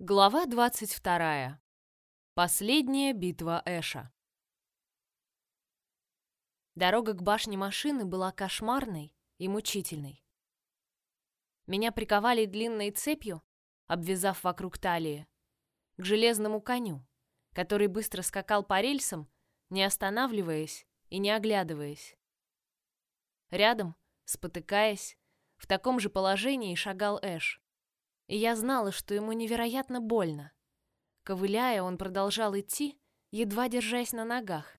Глава 22. Последняя битва Эша. Дорога к башне машины была кошмарной и мучительной. Меня приковали длинной цепью, обвязав вокруг талии, к железному коню, который быстро скакал по рельсам, не останавливаясь и не оглядываясь. Рядом, спотыкаясь, в таком же положении шагал Эш. И я знала, что ему невероятно больно. Ковыляя, он продолжал идти, едва держась на ногах.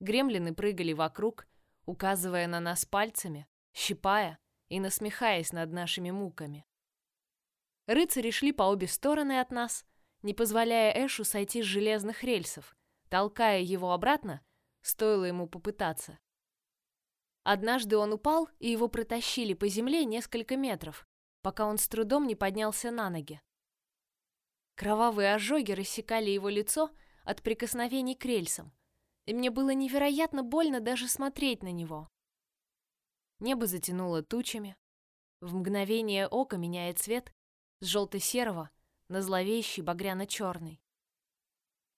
Гремлины прыгали вокруг, указывая на нас пальцами, щипая и насмехаясь над нашими муками. Рыцари шли по обе стороны от нас, не позволяя Эшу сойти с железных рельсов, толкая его обратно, стоило ему попытаться. Однажды он упал, и его протащили по земле несколько метров, пока он с трудом не поднялся на ноги. Кровавые ожоги рассекали его лицо от прикосновений к рельсам, и мне было невероятно больно даже смотреть на него. Небо затянуло тучами. В мгновение ока меняет цвет с желто-серого на зловещий багряно-черный.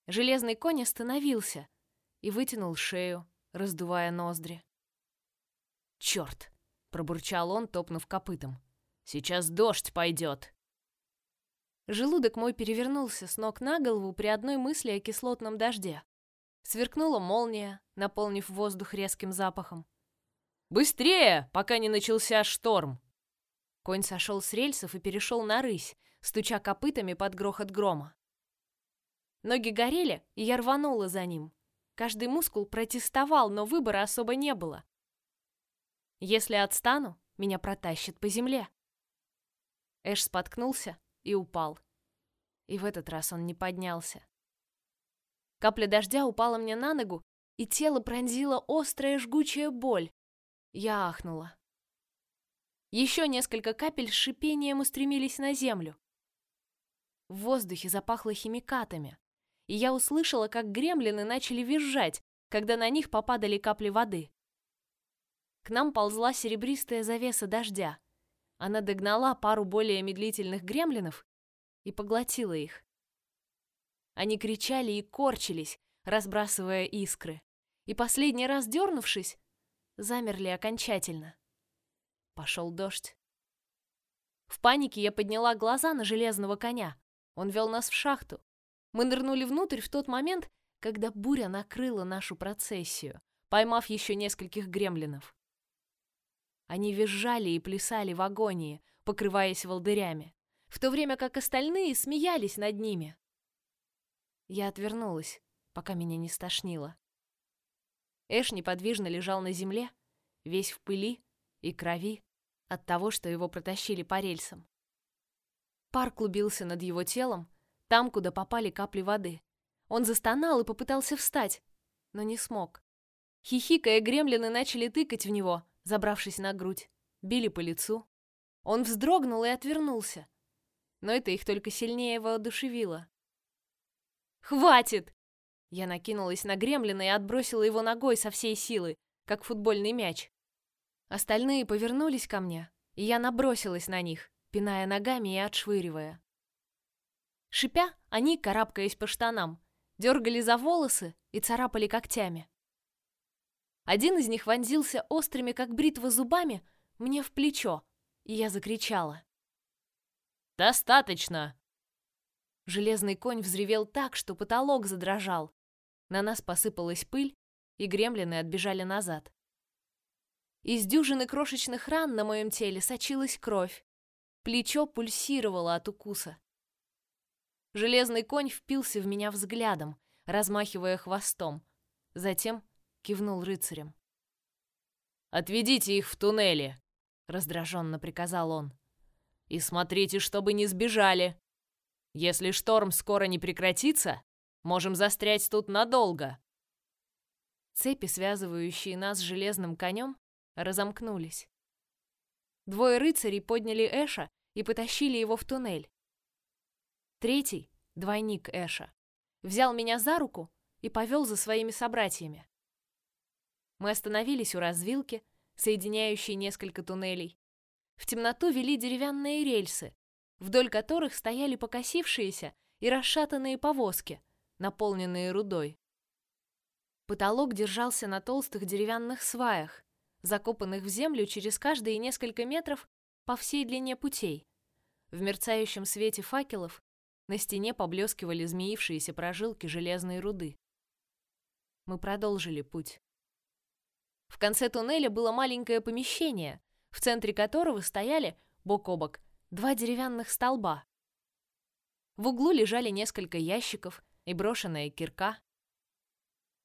Железный конь остановился и вытянул шею, раздувая ноздри. «Черт!» — пробурчал он, топнув копытом. Сейчас дождь пойдет. Желудок мой перевернулся с ног на голову при одной мысли о кислотном дожде. Сверкнула молния, наполнив воздух резким запахом. «Быстрее, пока не начался шторм!» Конь сошел с рельсов и перешел на рысь, стуча копытами под грохот грома. Ноги горели, и я рванула за ним. Каждый мускул протестовал, но выбора особо не было. Если отстану, меня протащит по земле. Эш споткнулся и упал. И в этот раз он не поднялся. Капля дождя упала мне на ногу, и тело пронзила острая жгучая боль. Я ахнула. Еще несколько капель с шипением устремились на землю. В воздухе запахло химикатами, и я услышала, как гремлины начали визжать, когда на них попадали капли воды. К нам ползла серебристая завеса дождя, она догнала пару более медлительных гремлинов и поглотила их. Они кричали и корчились, разбрасывая искры, и последний раз дернувшись, замерли окончательно. Пошел дождь. В панике я подняла глаза на железного коня. Он вел нас в шахту. Мы нырнули внутрь в тот момент, когда буря накрыла нашу процессию, поймав еще нескольких гремлинов. Они визжали и плясали в агонии, покрываясь волдырями, в то время как остальные смеялись над ними. Я отвернулась, пока меня не стошнило. Эш неподвижно лежал на земле, весь в пыли и крови от того, что его протащили по рельсам. Пар клубился над его телом, там, куда попали капли воды. Он застонал и попытался встать, но не смог. Хихикая, гремлины начали тыкать в него, забравшись на грудь, били по лицу. Он вздрогнул и отвернулся, но это их только сильнее воодушевило. «Хватит!» Я накинулась на гремлина и отбросила его ногой со всей силы, как футбольный мяч. Остальные повернулись ко мне, и я набросилась на них, пиная ногами и отшвыривая. Шипя, они, карабкаясь по штанам, дергали за волосы и царапали когтями. Один из них вонзился острыми, как бритва, зубами мне в плечо, и я закричала. «Достаточно!» Железный конь взревел так, что потолок задрожал. На нас посыпалась пыль, и гремлины отбежали назад. Из дюжины крошечных ран на моем теле сочилась кровь. Плечо пульсировало от укуса. Железный конь впился в меня взглядом, размахивая хвостом. Затем кивнул рыцарем. Отведите их в туннели, раздраженно приказал он. И смотрите, чтобы не сбежали. Если шторм скоро не прекратится, можем застрять тут надолго. Цепи, связывающие нас с железным конем, разомкнулись. Двое рыцарей подняли Эша и потащили его в туннель. Третий, двойник Эша, взял меня за руку и повел за своими собратьями. Мы остановились у развилки, соединяющей несколько туннелей. В темноту вели деревянные рельсы, вдоль которых стояли покосившиеся и расшатанные повозки, наполненные рудой. Потолок держался на толстых деревянных сваях, закопанных в землю через каждые несколько метров по всей длине путей. В мерцающем свете факелов на стене поблескивали змеившиеся прожилки железной руды. Мы продолжили путь. В конце туннеля было маленькое помещение, в центре которого стояли, бок о бок, два деревянных столба. В углу лежали несколько ящиков и брошенная кирка.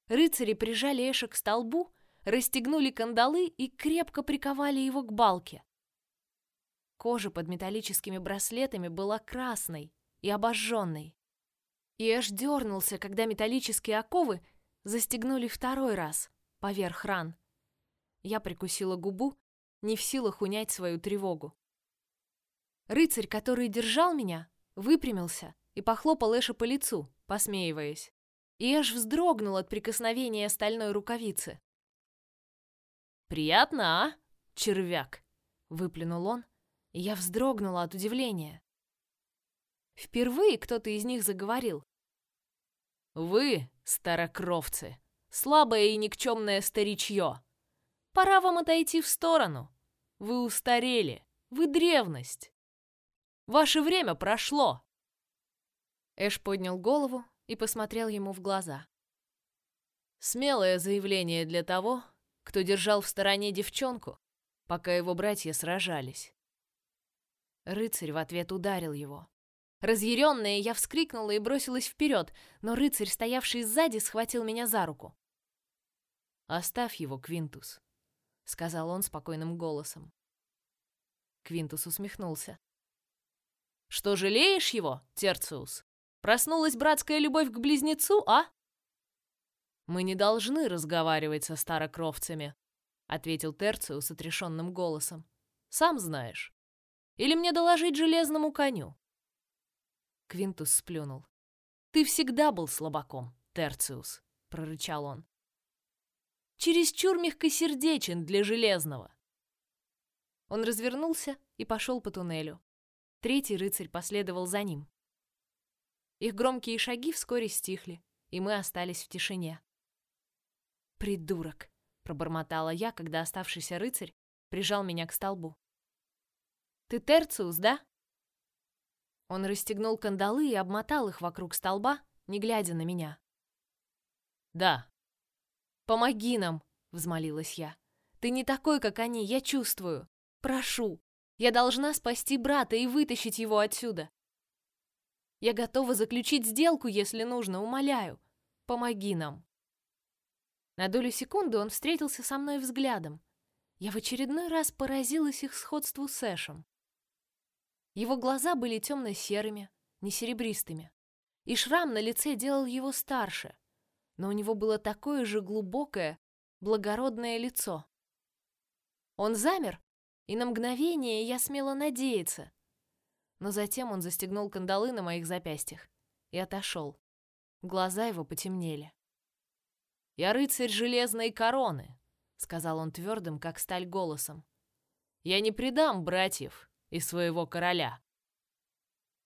Рыцари прижали Эша к столбу, расстегнули кандалы и крепко приковали его к балке. Кожа под металлическими браслетами была красной и обожженной. И Эш дернулся, когда металлические оковы застегнули второй раз поверх ран. Я прикусила губу, не в силах унять свою тревогу. Рыцарь, который держал меня, выпрямился и похлопал Эша по лицу, посмеиваясь. И Эш вздрогнул от прикосновения стальной рукавицы. «Приятно, а, червяк?» — выплюнул он, и я вздрогнула от удивления. Впервые кто-то из них заговорил. «Вы, старокровцы, слабое и никчемное старичье, пора вам отойти в сторону. Вы устарели, вы древность. Ваше время прошло!» Эш поднял голову и посмотрел ему в глаза. Смелое заявление для того, кто держал в стороне девчонку, пока его братья сражались. Рыцарь в ответ ударил его. Разъяренная, я вскрикнула и бросилась вперед, но рыцарь, стоявший сзади, схватил меня за руку. «Оставь его, Квинтус», — сказал он спокойным голосом. Квинтус усмехнулся. «Что, жалеешь его, Терциус? Проснулась братская любовь к близнецу, а?» «Мы не должны разговаривать со старокровцами», — ответил Терциус отрешенным голосом. «Сам знаешь. Или мне доложить железному коню?» Квинтус сплюнул. «Ты всегда был слабаком, Терциус», — прорычал он. «Чересчур мягкосердечен для железного». Он развернулся и пошел по туннелю. Третий рыцарь последовал за ним. Их громкие шаги вскоре стихли, и мы остались в тишине. «Придурок!» — пробормотала я, когда оставшийся рыцарь прижал меня к столбу. «Ты Терциус, да?» Он расстегнул кандалы и обмотал их вокруг столба, не глядя на меня. «Да». «Помоги нам!» — взмолилась я. «Ты не такой, как они, я чувствую. Прошу, я должна спасти брата и вытащить его отсюда. Я готова заключить сделку, если нужно, умоляю. Помоги нам». На долю секунды он встретился со мной взглядом. Я в очередной раз поразилась их сходству с Эшем. Его глаза были темно-серыми, не серебристыми, и шрам на лице делал его старше, но у него было такое же глубокое, благородное лицо. Он замер, и на мгновение я смела надеяться. Но затем он застегнул кандалы на моих запястьях и отошел. Глаза его потемнели. «Я рыцарь железной короны», — сказал он твердым, как сталь, голосом. «Я не предам братьев и своего короля».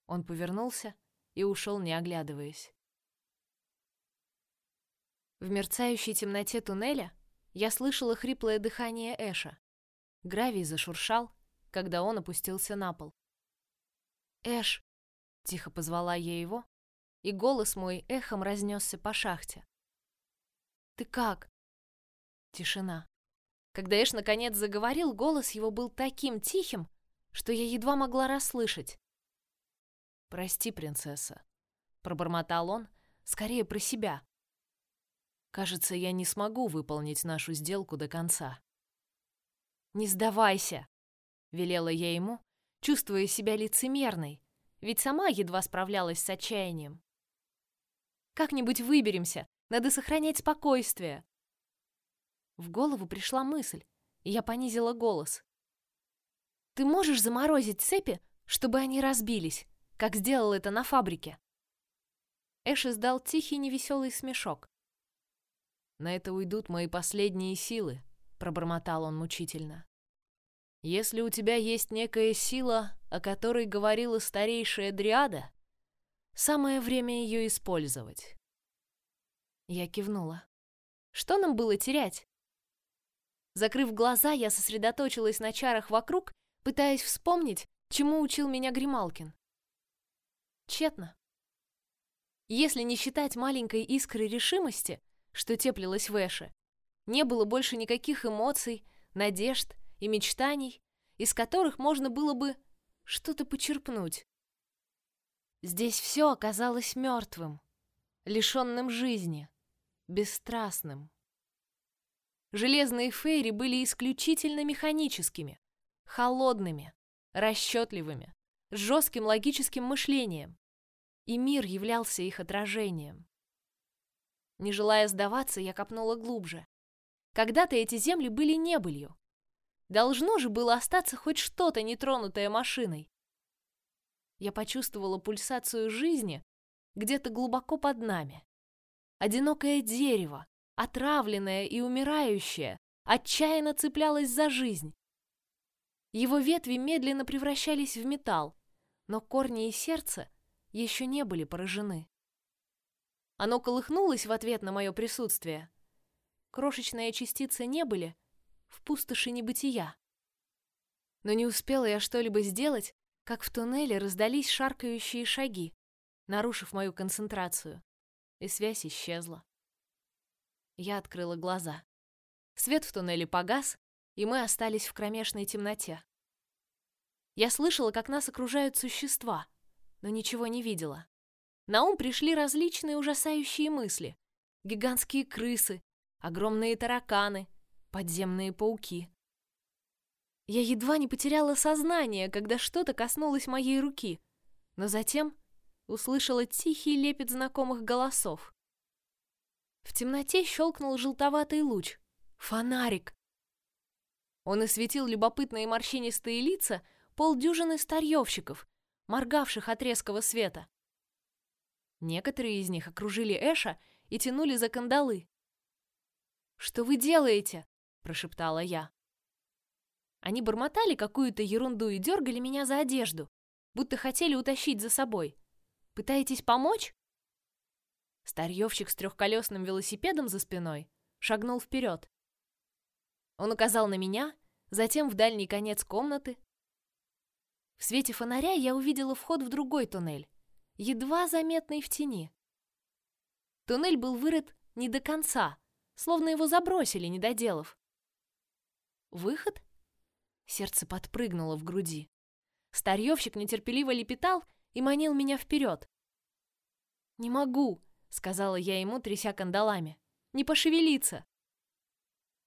Он повернулся и ушел, не оглядываясь. В мерцающей темноте туннеля я слышала хриплое дыхание Эша. Гравий зашуршал, когда он опустился на пол. «Эш!» — тихо позвала я его, и голос мой эхом разнесся по шахте. «Ты как?» Тишина. Когда Эш наконец заговорил, голос его был таким тихим, что я едва могла расслышать. «Прости, принцесса», — пробормотал он, скорее про себя. «Кажется, я не смогу выполнить нашу сделку до конца». «Не сдавайся», — велела я ему, чувствуя себя лицемерной, ведь сама едва справлялась с отчаянием. «Как-нибудь выберемся, надо сохранять спокойствие». В голову пришла мысль, и я понизила голос. «Ты можешь заморозить цепи, чтобы они разбились, как сделал это на фабрике?» Эш издал тихий невеселый смешок. «На это уйдут мои последние силы», — пробормотал он мучительно. Если у тебя есть некая сила, о которой говорила старейшая Дриада, самое время ее использовать. Я кивнула. Что нам было терять? Закрыв глаза, я сосредоточилась на чарах вокруг, пытаясь вспомнить, чему учил меня Грималкин. Тщетно. Если не считать маленькой искры решимости, что теплилась в Эше, не было больше никаких эмоций, надежд и мечтаний, из которых можно было бы что-то почерпнуть. Здесь все оказалось мертвым, лишенным жизни, бесстрастным. Железные фейри были исключительно механическими, холодными, расчетливыми, с жестким логическим мышлением, и мир являлся их отражением. Не желая сдаваться, я копнула глубже. Когда-то эти земли были небылью. Должно же было остаться хоть что-то, нетронутое машиной. Я почувствовала пульсацию жизни где-то глубоко под нами. Одинокое дерево, отравленное и умирающее, отчаянно цеплялось за жизнь. Его ветви медленно превращались в металл, но корни и сердце еще не были поражены. Оно колыхнулось в ответ на мое присутствие. Крошечные частицы не были в пустоши небытия. Но не успела я что-либо сделать, как в туннеле раздались шаркающие шаги, нарушив мою концентрацию, и связь исчезла. Я открыла глаза. Свет в туннеле погас, и мы остались в кромешной темноте. Я слышала, как нас окружают существа, но ничего не видела. На ум пришли различные ужасающие мысли. Гигантские крысы, огромные тараканы, подземные пауки. Я едва не потеряла сознание, когда что-то коснулось моей руки, но затем услышала тихий лепет знакомых голосов. В темноте щелкнул желтоватый луч. Фонарик. Он осветил любопытные морщинистые лица полдюжины старьевщиков, моргавших от резкого света. Некоторые из них окружили Эша и тянули за кандалы. «Что вы делаете?» – прошептала я. Они бормотали какую-то ерунду и дергали меня за одежду, будто хотели утащить за собой. «Пытаетесь помочь?» Старьевщик с трехколесным велосипедом за спиной шагнул вперед. Он указал на меня, затем в дальний конец комнаты. В свете фонаря я увидела вход в другой туннель, едва заметный в тени. Туннель был вырыт не до конца, словно его забросили, не доделав. Выход? Сердце подпрыгнуло в груди. Старьевщик нетерпеливо лепетал и манил меня вперед. «Не могу!» — сказала я ему, тряся кандалами. «Не пошевелиться!»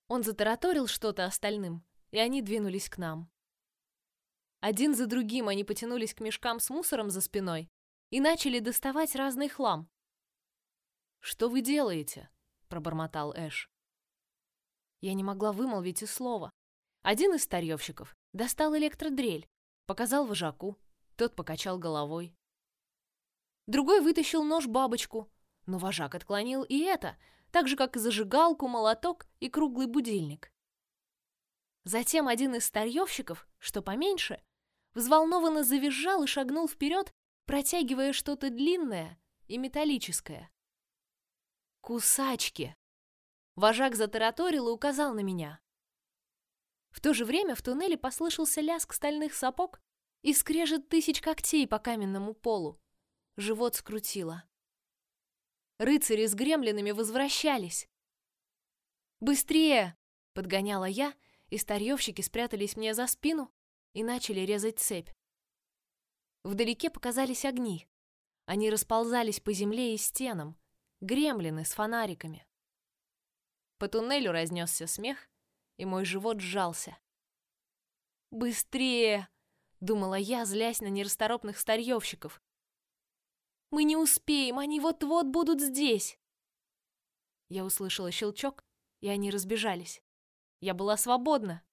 Он затараторил что-то остальным, и они двинулись к нам. Один за другим они потянулись к мешкам с мусором за спиной и начали доставать разный хлам. «Что вы делаете?» — пробормотал Эш. Я не могла вымолвить и слова. Один из старьевщиков достал электродрель, показал вожаку, тот покачал головой. Другой вытащил нож-бабочку, но вожак отклонил и это, так же, как и зажигалку, молоток и круглый будильник. Затем один из старьевщиков, что поменьше, взволнованно завизжал и шагнул вперед, протягивая что-то длинное и металлическое. «Кусачки!» Вожак затараторил и указал на меня. В то же время в туннеле послышался лязг стальных сапог и скрежет тысяч когтей по каменному полу. Живот скрутило. Рыцари с гремлинами возвращались. «Быстрее!» — подгоняла я, и старьевщики спрятались мне за спину и начали резать цепь. Вдалеке показались огни. Они расползались по земле и стенам, гремлины с фонариками. По туннелю разнесся смех, и мой живот сжался. «Быстрее!» — думала я, злясь на нерасторопных старьевщиков. Мы не успеем, они вот-вот будут здесь. Я услышала щелчок, и они разбежались. Я была свободна.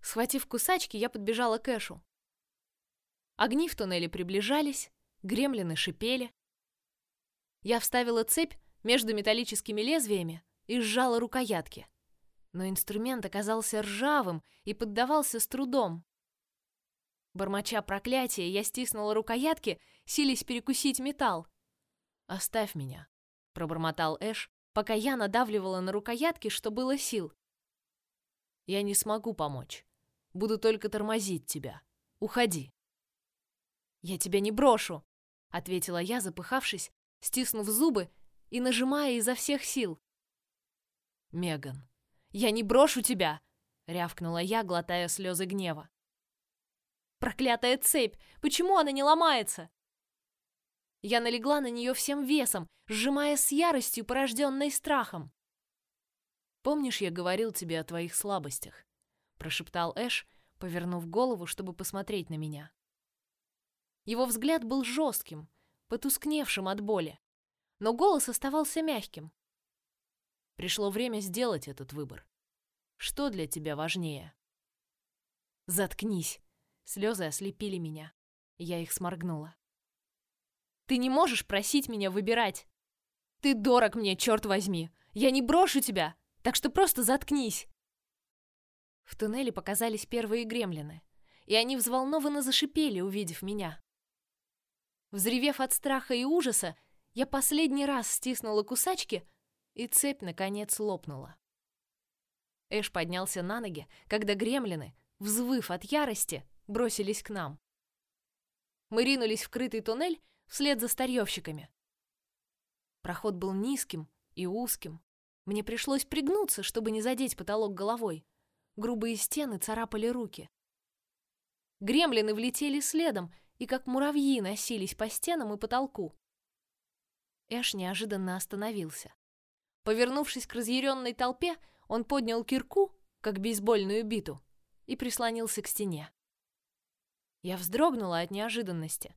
Схватив кусачки, я подбежала к Эшу. Огни в туннеле приближались, гремлины шипели. Я вставила цепь между металлическими лезвиями и сжала рукоятки. Но инструмент оказался ржавым и поддавался с трудом. Бормоча проклятие, я стиснула рукоятки, силясь перекусить металл. «Оставь меня», — пробормотал Эш, пока я надавливала на рукоятки, что было сил. «Я не смогу помочь. Буду только тормозить тебя. Уходи». «Я тебя не брошу», — ответила я, запыхавшись, стиснув зубы и нажимая изо всех сил. «Меган». «Я не брошу тебя!» — рявкнула я, глотая слезы гнева. «Проклятая цепь! Почему она не ломается?» Я налегла на нее всем весом, сжимая с яростью, порожденной страхом. «Помнишь, я говорил тебе о твоих слабостях?» — прошептал Эш, повернув голову, чтобы посмотреть на меня. Его взгляд был жестким, потускневшим от боли, но голос оставался мягким. Пришло время сделать этот выбор. Что для тебя важнее? Заткнись. Слезы ослепили меня. Я их сморгнула. Ты не можешь просить меня выбирать. Ты дорог мне, черт возьми. Я не брошу тебя, так что просто заткнись. В туннеле показались первые гремлины, и они взволнованно зашипели, увидев меня. Взревев от страха и ужаса, я последний раз стиснула кусачки, и цепь наконец лопнула. Эш поднялся на ноги, когда гремлины, взвыв от ярости, бросились к нам. Мы ринулись в крытый туннель вслед за старьевщиками. Проход был низким и узким. Мне пришлось пригнуться, чтобы не задеть потолок головой. Грубые стены царапали руки. Гремлины влетели следом и как муравьи носились по стенам и потолку. Эш неожиданно остановился. Повернувшись к разъяренной толпе, он поднял кирку, как бейсбольную биту, и прислонился к стене. Я вздрогнула от неожиданности.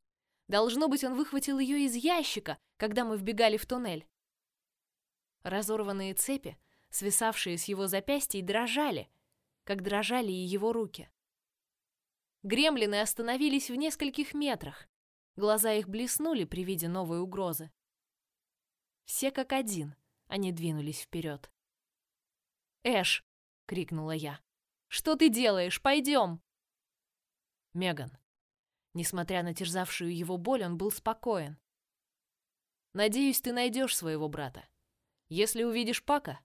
Должно быть, он выхватил ее из ящика, когда мы вбегали в туннель. Разорванные цепи, свисавшие с его запястья, дрожали, как дрожали и его руки. Гремлины остановились в нескольких метрах. Глаза их блеснули при виде новой угрозы. Все как один, они двинулись вперед. «Эш!» — крикнула я. «Что ты делаешь? Пойдем!» «Меган!» Несмотря на терзавшую его боль, он был спокоен. «Надеюсь, ты найдешь своего брата. Если увидишь Пака,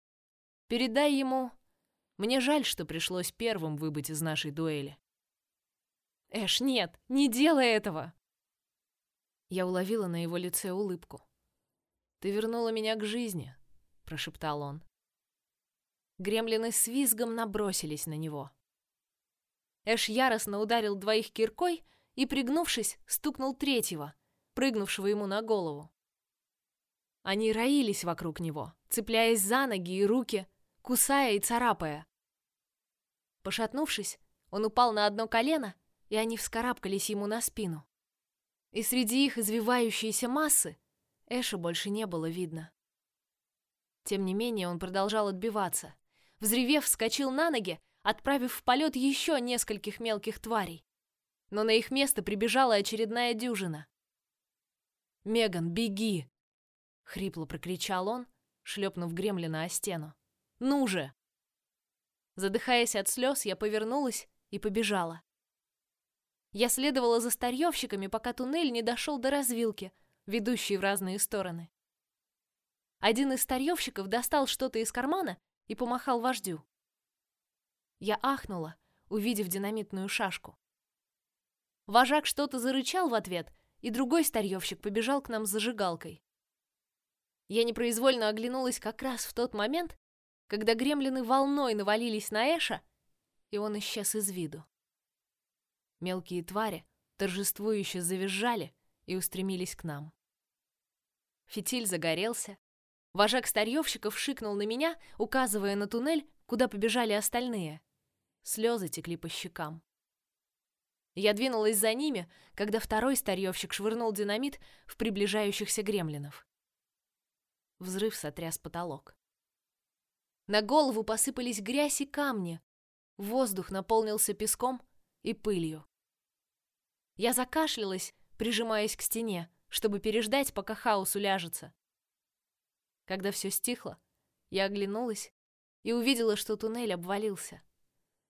передай ему... Мне жаль, что пришлось первым выбыть из нашей дуэли». «Эш, нет, не делай этого!» Я уловила на его лице улыбку. «Ты вернула меня к жизни», — прошептал он. Гремлины с визгом набросились на него. Эш яростно ударил двоих киркой и, пригнувшись, стукнул третьего, прыгнувшего ему на голову. Они роились вокруг него, цепляясь за ноги и руки, кусая и царапая. Пошатнувшись, он упал на одно колено, и они вскарабкались ему на спину. И среди их извивающейся массы Эша больше не было видно. Тем не менее, он продолжал отбиваться. Взревев, вскочил на ноги, отправив в полет еще нескольких мелких тварей. Но на их место прибежала очередная дюжина. «Меган, беги!» — хрипло прокричал он, шлепнув гремлина о стену. «Ну же!» Задыхаясь от слез, я повернулась и побежала. Я следовала за старьевщиками, пока туннель не дошел до развилки, ведущие в разные стороны. Один из старьевщиков достал что-то из кармана и помахал вождю. Я ахнула, увидев динамитную шашку. Вожак что-то зарычал в ответ, и другой старьевщик побежал к нам с зажигалкой. Я непроизвольно оглянулась как раз в тот момент, когда гремлины волной навалились на Эша, и он исчез из виду. Мелкие твари торжествующе завизжали и устремились к нам. Фитиль загорелся. Вожак старьевщиков шикнул на меня, указывая на туннель, куда побежали остальные. Слезы текли по щекам. Я двинулась за ними, когда второй старьевщик швырнул динамит в приближающихся гремлинов. Взрыв сотряс потолок. На голову посыпались грязь и камни. Воздух наполнился песком и пылью. Я закашлялась, прижимаясь к стене, чтобы переждать, пока хаос уляжется. Когда все стихло, я оглянулась и увидела, что туннель обвалился.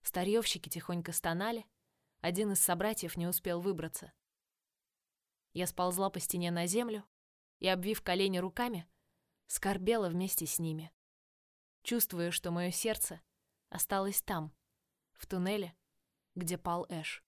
Старьевщики тихонько стонали, один из собратьев не успел выбраться. Я сползла по стене на землю и, обвив колени руками, скорбела вместе с ними, чувствуя, что мое сердце осталось там, в туннеле, где пал Эш.